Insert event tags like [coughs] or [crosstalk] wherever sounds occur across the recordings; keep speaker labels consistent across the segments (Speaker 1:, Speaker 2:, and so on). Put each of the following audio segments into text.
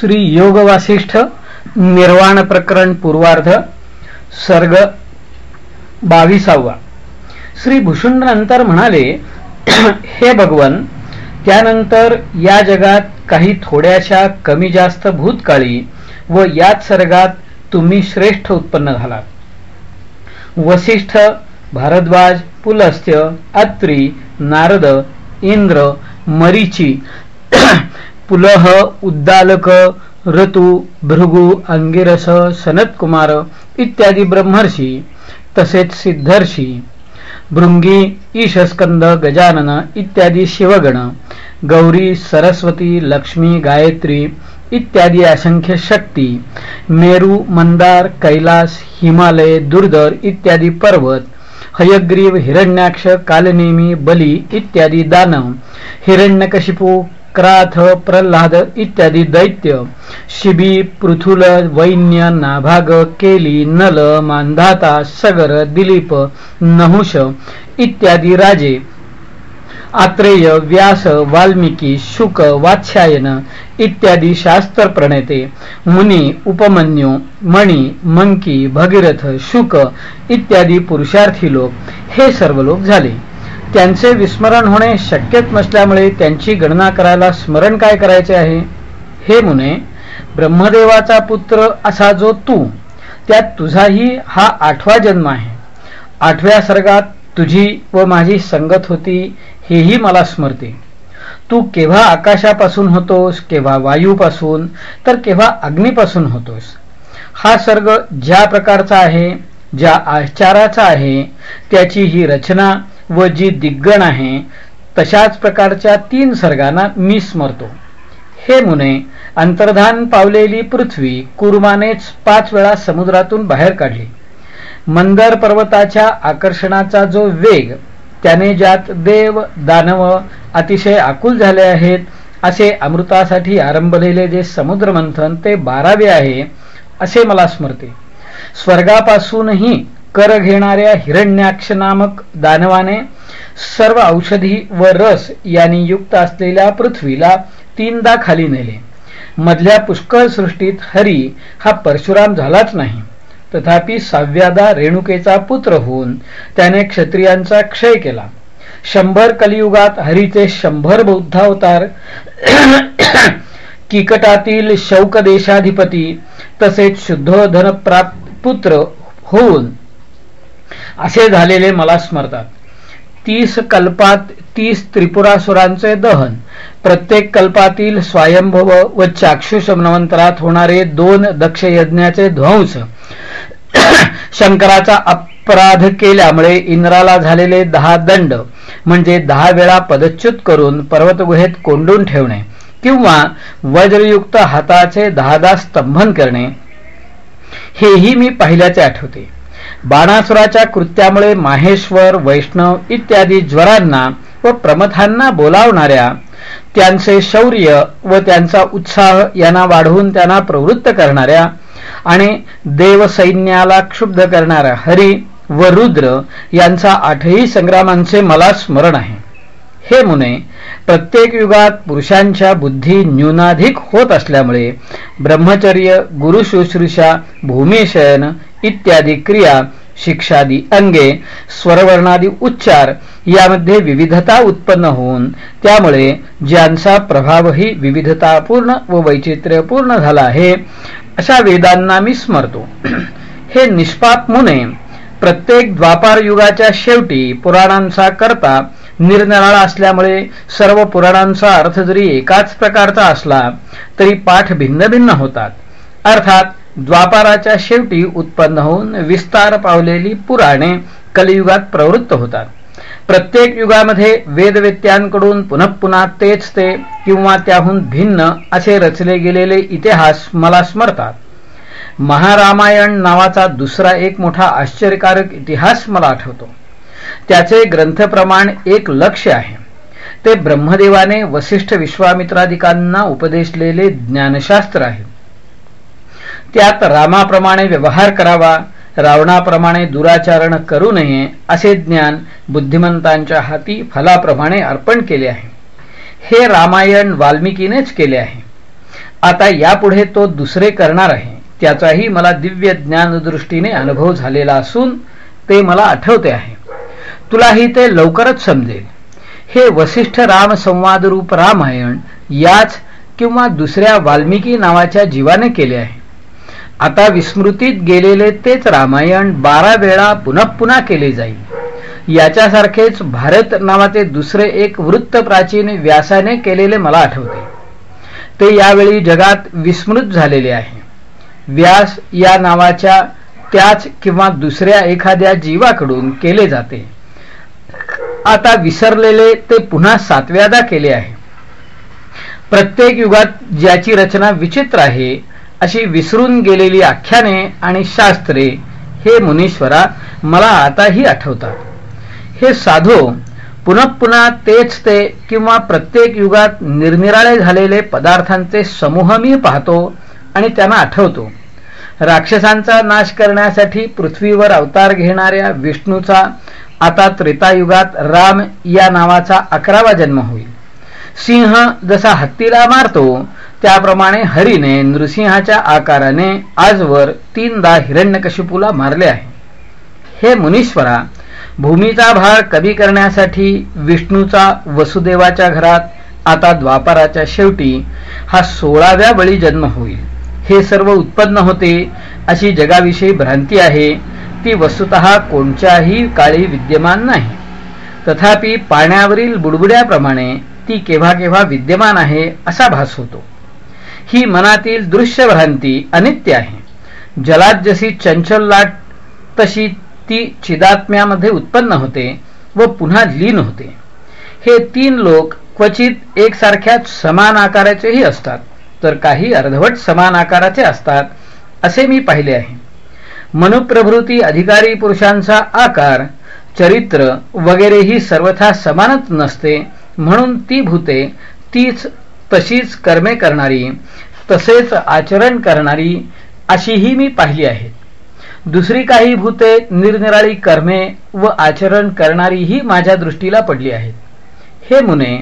Speaker 1: श्री योग वासिष्ठ निर्वाण प्रकरण पूर्वार्ध सर्ग बावीसावा. श्री भूषुंडनंतर म्हणाले हे भगवन त्यानंतर या जगात काही थोड्याशा कमी जास्त भूतकाळी व याच सर्गात तुम्ही श्रेष्ठ उत्पन्न झालात वसिष्ठ भारद्वाज पुलस्त्य अत्री नारद इंद्र मरीची पुलह उद्दालक ऋतू भृगु अंगिरस सनतकुमार इत्यादी ब्रह्मर्षी तसेच सिद्धर्षी भृंगी ईशस्कंद गजानन इत्यादी शिवगण गौरी सरस्वती लक्ष्मी गायत्री इत्यादी असंख्य शक्ती मेरू मंदार कैलास हिमालय दुर्धर इत्यादी पर्वत हयग्रीव हिरण्याक्ष कालनेमी बली इत्यादी दानव हिरण्यकशिपू क्राथ प्रल्हाद इत्यादी दैत्य शिबी पृथुल वैन्य नाभाग केली नल मांधाता सगर दिलीप नहुष इत्यादी राजे आत्रेय व्यास वाल्मिकी शुक वात्स्यायन इत्यादी शास्त्र प्रणेते मुनी उपमन्यू मणी मंकी भगीरथ शुक इत्यादी पुरुषार्थी लोक हे सर्व लोक झाले. त्यांचे विस्मरण होणे शक्यच नसल्यामुळे त्यांची गणना करायला स्मरण काय करायचे आहे? हे मुने ब्रह्मदेवाचा पुत्र असा जो तू त्यात तुझाही हा आठवा जन्म आहे. आठव्या सर्गात तुझी व माझी संगत होती हेही मला स्मरते. तू केव्हा आकाशापासून होतोस केव्हा वायूपासून तर केव्हा अग्नीपासून होतोस. हा सर्ग ज्या प्रकारचा आहे ज्या आचाराचा आहे त्याची ही रचना व जी दिग्गण आहे तशाच प्रकारच्या तीन सर्गांना मी स्मरतो. हे मुने अंतर्धान पावलेली पृथ्वी कुर्मानेच पाच वेळा समुद्रातून बाहेर काढली. मंदर पर्वताच्या आकर्षणाचा जो वेग त्याने ज्यात देव दानव अतिशय आकुल झाले आहेत असे अमृतासाठी आरंभलेले जे समुद्र मंथन ते बारावे आहे असे मला स्मरते. स्वर्गापासूनही कर घेणाऱ्या हिरण्याक्ष नामक दानवाने सर्व औषधी व रस यांनी युक्त असलेल्या पृथ्वीला तीनदा खाली नेले. मधल्या पुष्कळ सृष्टीत हरी हा परशुराम झालाच नाही. तथापि सहाव्यादा रेणुकेचा पुत्र होऊन त्याने क्षत्रियांचा क्षय केला. शंभर कलियुगात हरीचे शंभर बौद्धावतार [coughs] किकटातील शौक देशाधिपती तसेच शुद्धोधन प्राप्त पुत्र होऊन असे झालेले मला स्मरतात. तीस कल्पात तीस त्रिपुरासुरांचे दहन. प्रत्येक कल्पातील स्वयंभव व चाक्षुष मनवंतरात होणारे दोन दक्ष यज्ञाचे ध्वंस. शंकराचा अपराध केल्यामुळे इंद्राला झालेले दहा दंड म्हणजे दहा वेळा पदच्युत करून पर्वतगुहेत कोंडून ठेवणे किंवा वज्रयुक्त हाताचे दहादा स्तंभन करणे. हेही मी पाहिल्याचे आठवते. बाणासुराच्या कृत्यामुळे माहेश्वर वैष्णव इत्यादी ज्वरांना व प्रमथांना बोलावणाऱ्या त्यांचे शौर्य व त्यांचा उत्साह यांना वाढवून त्यांना प्रवृत्त करणाऱ्या आणि देवसैन्याला क्षुब्ध करणाऱ्या हरी व रुद्र यांचा आठही संग्रामांचे मला स्मरण आहे. हे मुने प्रत्येक युगात पुरुषांच्या बुद्धी न्यूनाधिक होत असल्यामुळे ब्रह्मचर्य गुरुशुश्रूषा भूमिशयन इत्यादी क्रिया शिक्षादी अंगे स्वरवर्णादी उच्चार यामध्ये विविधता उत्पन्न होऊन त्यामुळे ज्यांचा प्रभावही विविधतापूर्ण व वैचित्र्यपूर्ण झाला आहे अशा वेदांना मी स्मरतो. [clears throat] हे निष्पाप मुने प्रत्येक द्वापार युगाच्या शेवटी पुराणांचा करता निरनिराळा असल्यामुळे सर्व पुराणांचा अर्थ जरी एकाच प्रकारचा असला तरी पाठ भिन्न भिन्न होतात. अर्थात द्वापाराच्या शेवटी उत्पन्न होऊन विस्तार पावलेली पुराणे कलियुगात प्रवृत्त होतात. प्रत्येक युगामध्ये वेदवेत्यांकडून पुनःपुन्हा तेच ते किंवा त्याहून भिन्न असे रचले गेलेले इतिहास मला स्मरतात. महारामायण नावाचा दुसरा एक मोठा आश्चर्यकारक इतिहास मला आठवतो. त्याचे ग्रंथप्रमाण एक लक्ष आहे. ते ब्रह्मदेवाने वसिष्ठ विश्वामित्रादिकांना उपदेशलेले ज्ञानशास्त्र आहे. त्यात रामाप्रमाणे व्यवहार करावा रावणाप्रमाणे दुराचारण करू नये असे ज्ञान बुद्धिमंतांच्या हाती फलाप्रमाणे अर्पण केले आहे. हे रामायण वाल्मिकीनेच केले आहे. आता यापुढे तो दुसरे करणार आहे. त्याचाही मला दिव्य ज्ञानदृष्टीने अनुभव झालेला असून ते मला आठवते आहे. तुलाही ते लवकरच समजेल. हे वसिष्ठ राम संवादरूप रामायण याच किंवा दुसऱ्या वाल्मिकी नावाच्या जीवाने केले आहे. आता विस्मृतीत गेलेले तेच रामायण बारा वेळा पुन्हा पुन्हा केले जाईल. याच्यासारखेच भारत नावाचे दुसरे एक वृत्त प्राचीन व्यासाने केलेले मला आठवते. ते यावेळी जगात विस्मृत झालेले आहे. व्यास या नावाच्या त्याच किंवा दुसऱ्या एखाद्या जीवाकडून केले जाते. आता विसरलेले ते पुन्हा सातव्यादा केले आहे. प्रत्येक युगात ज्याची रचना विचित्र आहे अशी विसरून गेलेली आख्याने आणि शास्त्रे हे मुनीश्वरा मला आताही आठवतात. हे साधो पुन्हा पुन्हा तेच ते किंवा प्रत्येक युगात निरनिराळे झालेले पदार्थांचे समूह मी पाहतो आणि त्यांना आठवतो. राक्षसांचा नाश करण्यासाठी पृथ्वीवर अवतार घेणाऱ्या विष्णूचा आता त्रेतायुगात राम या नावाचा अकरावा जन्म होईल. सिंह जसा हत्तीला मारतो त्याप्रमाणे हरीने नृसिंहाच्या आकाराने आजवर तीनदा हिरण्यकशिपूला मारले आहे. हे मुनीश्वरा भूमीचा भार कमी करण्यासाठी विष्णूचा वसुदेवाच्या घरात आता द्वापाराच्या शेवटी हा सोळाव्या बळी जन्म होईल. हे सर्व उत्पन्न होते अशी जगाविषयी भ्रांती आहे ती वस्तुत कोणत्याही काळी विद्यमान नाही. तथापि पाण्यावरील बुडबुड्याप्रमाणे ती केव्हा केव्हा विद्यमान आहे असा भास होतो. ही मनातील दृश्य भ्रांती अनित्य आहे. जलात जशी चंचल लाट तशी ती चिदात्म्यामध्ये उत्पन्न होते व पुन्हा लीन होते. हे तीन लोक क्वचित एकसारख्या समान आकाराचेही असतात तर काही अर्धवट समान आकाराचे असतात असे मी पाहिले आहे. मनुप्रभृती अधिकारी पुरुषांचा आकार चरित्र वगैरे ही सर्वथा समानच नसते म्हणून ती भूते तीच तशीच कर्मे करणारी तसेच आचरण करणारी अशीही मी पाहिली आहेत दुसरी काही भूते निरनिराळी कर्मे व आचरण करणारीही माझ्या दृष्टीला पडली आहेत. हे मुने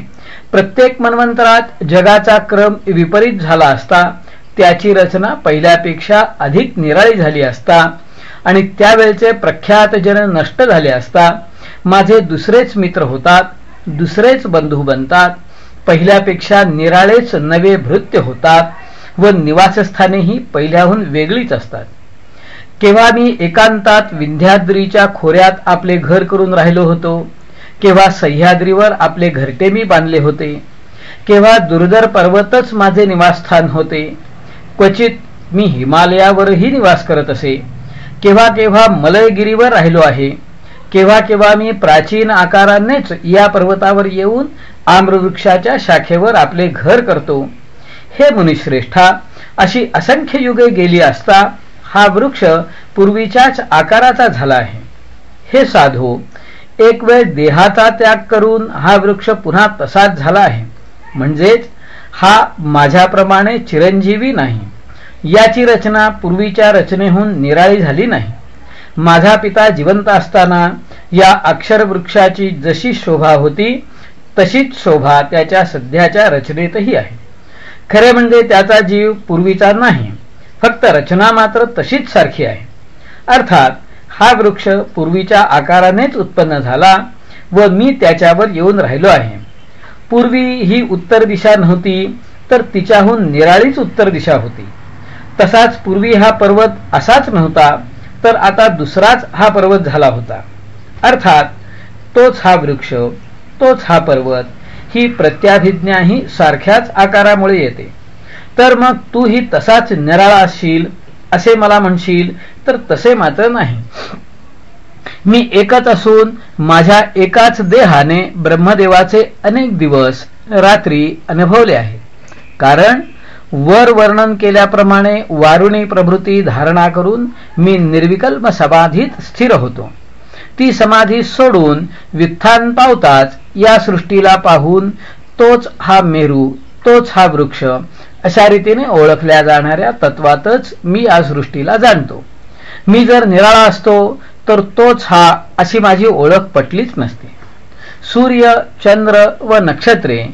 Speaker 1: प्रत्येक मन्वंतरात जगाचा क्रम विपरीत झाला असता त्याची रचना पहिल्यापेक्षा अधिक निराळी झाली असता आणि त्यावेळचे प्रख्यात जन नष्ट झाले असता माझे दुसरेच मित्र होतात दुसरेच बंधू बनतात पहिल्यापेक्षा निराळेच नवे भृत्य होतात व निवासस्थानेही पहिल्याहून वेगळीच असतात. केव्हा मी एकांतात विंध्याद्रीच्या खोऱ्यात आपले घर करून राहिलो होतो केव्हा सह्याद्रीवर आपले घरटे मी बांधले होते केव्हा दुर्धर पर्वतच माझे निवासस्थान होते क्वचित मी हिमालयावरही निवास करत असे केव्हा केव्हा मलयगिरीवर राहिलो आहे केव्हा केव्हा मी प्राचीन आकारानेच या पर्वतावर येऊन आम्रवृक्षाच्या शाखेवर आपले घर करतो. हे मुनिश्रेष्ठा अशी असंख्य युगे गेली असता हा वृक्ष पूर्वीच्याच आकाराचा झाला आहे. हे साधू एक वेळ देहाचा त्याग करून हा वृक्ष पुन्हा तसाच झाला आहे. म्हणजेच हा माझ्याप्रमाणे चिरंजीवी नाही. याची रचना पूर्वीच्या रचनेहून निराळी झाली नाही. माझा पिता जिवंत असताना या अक्षर वृक्षाची जशी शोभा होती तशीच शोभा त्याच्या सध्याच्या रचनेतही आहे. खरे म्हणजे त्याचा जीव पूर्वीचा नाही फक्त रचना मात्र तशीच सारखी आहे. अर्थात हा वृक्ष पूर्वीच्या आकारानेच उत्पन्न झाला व मी त्याच्यावर येऊन राहिलो आहे. पूर्वी ही उत्तर दिशा नव्हती तर तिच्याहून निराळीच उत्तर दिशा होती. तसाच पूर्वी हा पर्वत असाच नव्हता तर आता दुसराच हा पर्वत झाला होता. अर्थात तोच हा वृक्ष तोच हा पर्वत ही प्रत्याभिज्ञा ही सारख्याच आकारामुळे येते. तर मग तू ही तसाच निराळा असशील असे मला म्हणशील तर तसे मात्र नाही. मी एकच असून माझ्या एकाच देहाने ब्रह्मदेवाचे अनेक दिवस रात्री अनुभवले आहे. कारण वर वर्णन केल्याप्रमाणे वारुणी प्रभृती धारणा करून मी निर्विकल्प समाधीत स्थिर होतो. ती समाधी सोडून वित्थान पावताच या सृष्टीला पाहून तोच हा मेरू तोच हा वृक्ष अशा रीतीने ओळखल्या जाणाऱ्या तत्वातच मी या सृष्टीला जाणतो. मी जर निराळा असतो तर तोच हा अशी माझी ओळख पटलीच नसते. सूर्य चंद्र व नक्षत्रे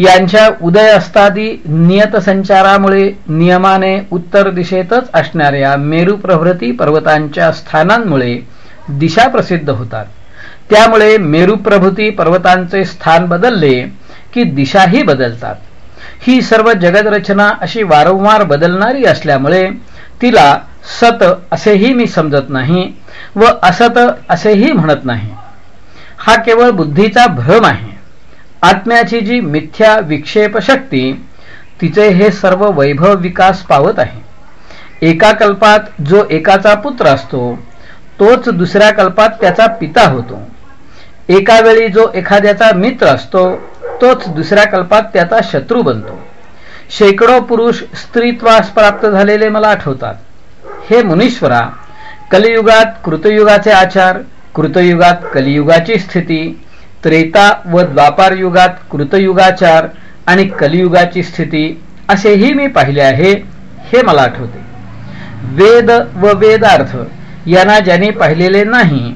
Speaker 1: यांच्या उदय असतादी नियत संचारामुळे नियमाने उत्तर दिशेतच असणाऱ्या मेरुप्रभृती पर्वतांच्या स्थानांमुळे दिशा प्रसिद्ध होतात. त्यामुळे मेरुप्रभृती पर्वतांचे स्थान बदलले की दिशाही बदलतात. ही सर्व जगदरचना अशी वारंवार बदलणारी असल्यामुळे तिला सत असेही मी समजत नाही व असत असेही म्हणत नाही. हा केवळ बुद्धीचा भ्रम आहे. आत्म्याची जी मिथ्या विक्षेप शक्ती तिचे हे सर्व वैभव विकास पावत आहे. एका कल्पात जो एकाचा पुत्र असतो तोच दुसऱ्या कल्पात त्याचा पिता होतो. एका वेळी जो एखाद्याचा मित्र असतो तोच दुसऱ्या कल्पात त्याचा शत्रू बनतो. शेकडो पुरुष स्त्रीत्वास प्राप्त झालेले मला आठवतात. हे मुनीश्वरा कलियुगात कृतयुगाचे आचार कृतयुगात कलियुगाची स्थिती त्रेता व द्वापार युगात कृतयुगाचार आणि कलियुगाची स्थिती असेही मी पाहिले आहे हे मला आठवते. वेद व वेदार्थ यांना ज्यांनी पाहिलेले नाही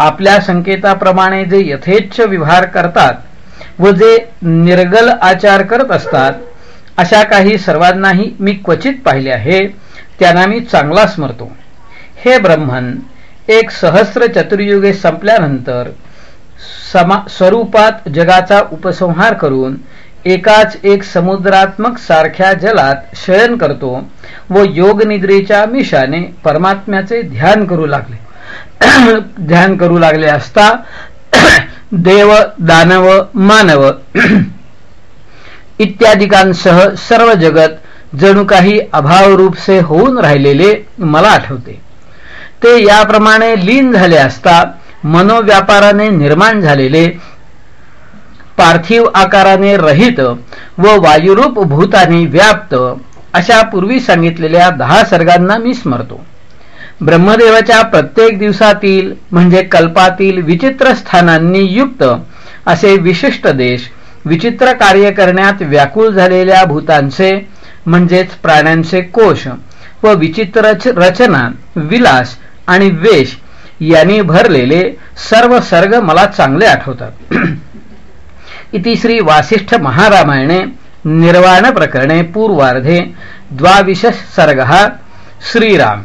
Speaker 1: आपल्या संकेताप्रमाणे जे यथेच्छ व्यवहार करतात व जे निर्गल आचार करत असतात अशा काही सर्वांनाही मी क्वचित पाहिले आहे त्यांना मी चांगला स्मरतो. हे ब्रह्मन एक सहस्र चतुर्युगे संपल्यानंतर समा स्वरूपात जगाचा उपसंहार करून एकाच एक समुद्रात्मक सारख्या जलात शयन करतो व योगनिद्रेच्या मिशाने परमात्म्याचे ध्यान करू लागले. [clears throat] ध्यान करू लागले असता [clears throat] देव दानव मानव [clears throat] इत्यादिकांसह सर्व जगत जणू काही अभावरूपसे होऊन राहिलेले मला आठवते. ते याप्रमाणे लीन झाले असता मनोव्यापाराने निर्माण झालेले पार्थिव आकाराने रहित व वायुरूप भूताने व्याप्त अशा पूर्वी सांगितलेल्या दहा सर्गांना मी स्मरतो. ब्रह्मदेवाच्या प्रत्येक दिवसातील म्हणजे कल्पातील विचित्र स्थानांनी युक्त असे विशिष्ट देश विचित्र कार्य करण्यात व्याकुळ झालेल्या भूतांचे म्हणजेच प्राण्यांचे कोश व विचित्र रचना विलास आणि वेश यांनी भरलेले सर्व सर्ग मला चांगले आठवतात. [clears throat] इति श्री वासिष्ठ महारामायणे निर्वाण प्रकरणे पूर्वार्धे द्वाविश सर्ग श्रीराम.